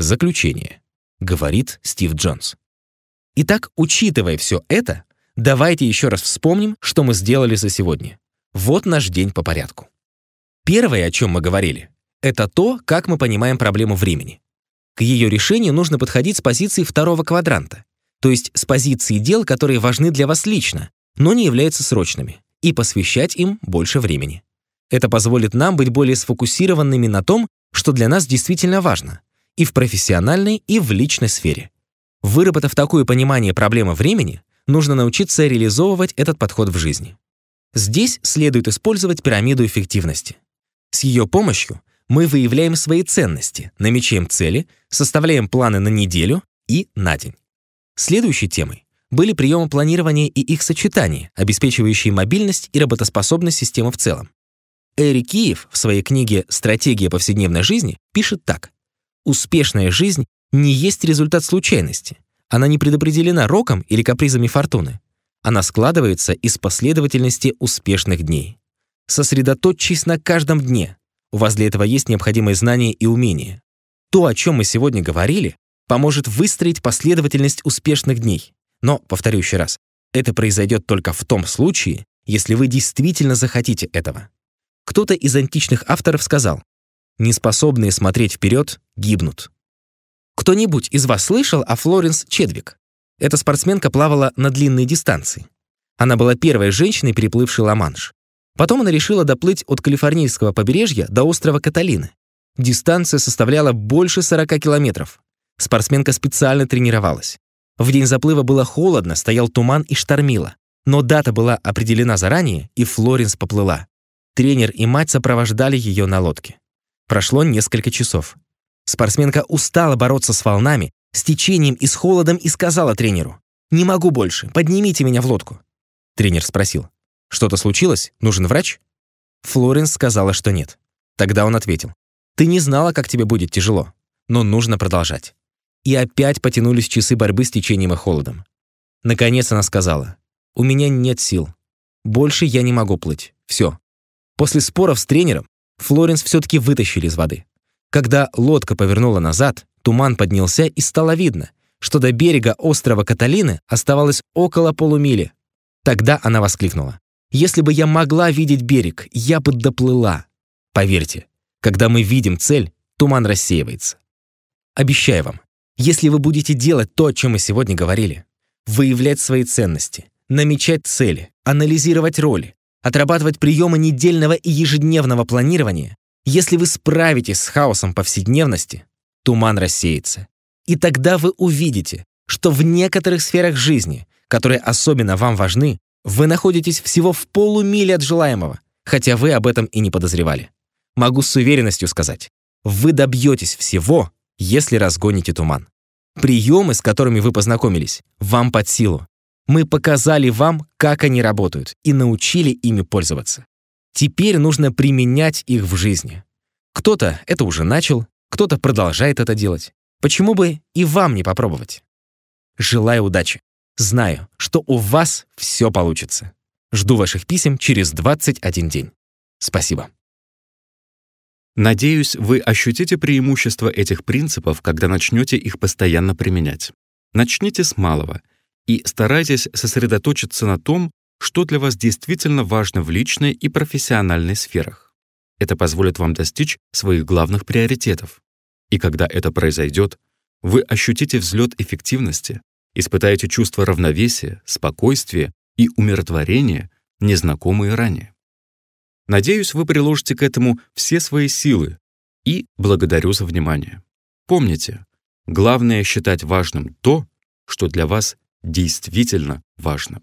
Заключение. Говорит Стив Джонс. Итак, учитывая все это, давайте еще раз вспомним, что мы сделали за сегодня. Вот наш день по порядку. Первое, о чем мы говорили, это то, как мы понимаем проблему времени. К ее решению нужно подходить с позиции второго квадранта, то есть с позиции дел, которые важны для вас лично, но не являются срочными, и посвящать им больше времени. Это позволит нам быть более сфокусированными на том, что для нас действительно важно, и в профессиональной, и в личной сфере. Выработав такое понимание проблемы времени, нужно научиться реализовывать этот подход в жизни. Здесь следует использовать пирамиду эффективности. С ее помощью мы выявляем свои ценности, намечаем цели, составляем планы на неделю и на день. Следующей темой были приемы планирования и их сочетание, обеспечивающие мобильность и работоспособность системы в целом. Эри Киев в своей книге «Стратегия повседневной жизни» пишет так. «Успешная жизнь не есть результат случайности. Она не предопределена роком или капризами фортуны. Она складывается из последовательности успешных дней. Сосредоточьтесь на каждом дне. У вас для этого есть необходимые знания и умения. То, о чем мы сегодня говорили, поможет выстроить последовательность успешных дней. Но, повторю еще раз, это произойдет только в том случае, если вы действительно захотите этого. Кто-то из античных авторов сказал, «Неспособные смотреть вперед гибнут». Кто-нибудь из вас слышал о Флоренс Чедвик? Эта спортсменка плавала на длинные дистанции. Она была первой женщиной, переплывшей Ла-Манш. Потом она решила доплыть от калифорнийского побережья до острова Каталины. Дистанция составляла больше 40 километров. Спортсменка специально тренировалась. В день заплыва было холодно, стоял туман и штормило. Но дата была определена заранее, и Флоренс поплыла. Тренер и мать сопровождали ее на лодке. Прошло несколько часов. Спортсменка устала бороться с волнами, с течением и с холодом и сказала тренеру, «Не могу больше, поднимите меня в лодку». Тренер спросил, «Что-то случилось? Нужен врач?» Флоренс сказала, что нет. Тогда он ответил, «Ты не знала, как тебе будет тяжело, но нужно продолжать». И опять потянулись часы борьбы с течением и холодом. Наконец она сказала, «У меня нет сил. Больше я не могу плыть. Все». После споров с тренером Флоренс все-таки вытащили из воды. Когда лодка повернула назад, туман поднялся и стало видно, что до берега острова Каталины оставалось около полумили. Тогда она воскликнула. «Если бы я могла видеть берег, я бы доплыла». Поверьте, когда мы видим цель, туман рассеивается. Обещаю вам, если вы будете делать то, о чем мы сегодня говорили, выявлять свои ценности, намечать цели, анализировать роли, отрабатывать приемы недельного и ежедневного планирования, если вы справитесь с хаосом повседневности, туман рассеется. И тогда вы увидите, что в некоторых сферах жизни, которые особенно вам важны, вы находитесь всего в полумиле от желаемого, хотя вы об этом и не подозревали. Могу с уверенностью сказать, вы добьетесь всего, если разгоните туман. Приемы, с которыми вы познакомились, вам под силу. Мы показали вам, как они работают, и научили ими пользоваться. Теперь нужно применять их в жизни. Кто-то это уже начал, кто-то продолжает это делать. Почему бы и вам не попробовать? Желаю удачи. Знаю, что у вас все получится. Жду ваших писем через 21 день. Спасибо. Надеюсь, вы ощутите преимущество этих принципов, когда начнете их постоянно применять. Начните с малого и старайтесь сосредоточиться на том, что для вас действительно важно в личной и профессиональной сферах. Это позволит вам достичь своих главных приоритетов. И когда это произойдет, вы ощутите взлет эффективности, испытаете чувство равновесия, спокойствия и умиротворения, незнакомые ранее. Надеюсь, вы приложите к этому все свои силы и благодарю за внимание. Помните, главное считать важным то, что для вас действительно важно.